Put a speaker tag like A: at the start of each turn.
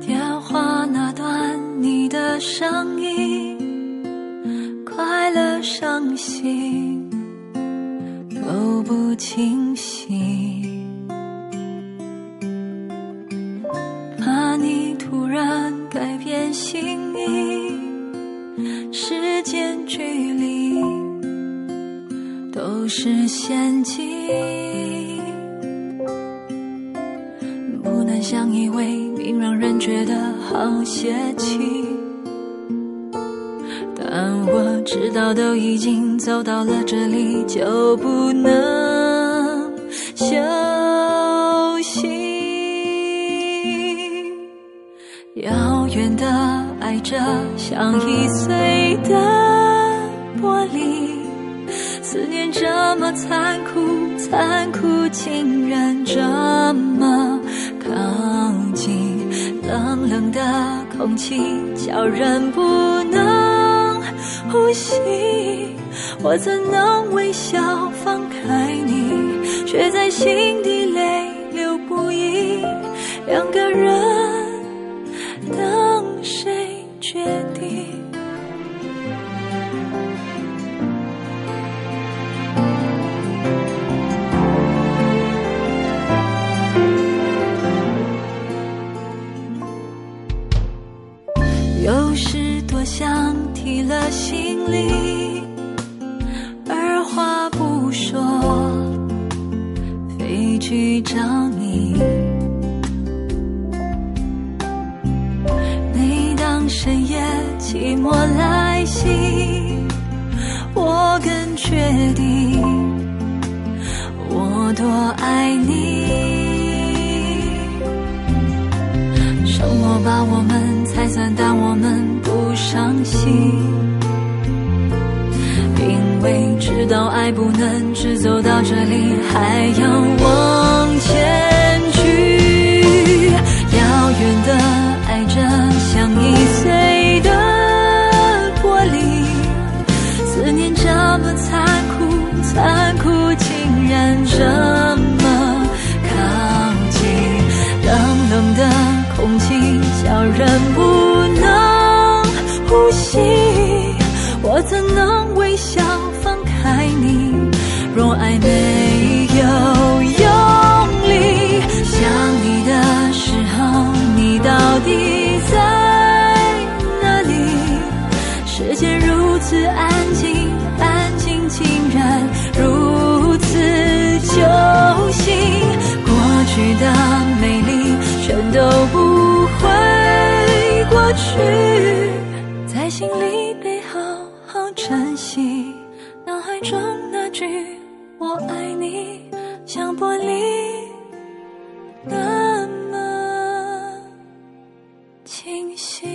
A: 电话那端，你的声音、快乐、伤心都不清晰，怕你突然改变心意，时间距离。是陷阱，不能相依为命，让人觉得好泄气。但我知道，都已经走到了这里，就不能休息。遥远的爱着，像易碎的么残酷，残酷竟然这么靠近。冷冷的空气叫人不能呼吸，我怎能微笑放开你，却在心底泪想提了行李，二话不说飞去找你。每当深夜寂寞来袭，我更确定我多爱你。生活把我们拆散，但我们心，因为知道爱不能只走到这里，还要去，在心里得好好珍惜。脑海中那句“我爱你”，像玻璃。那么清晰。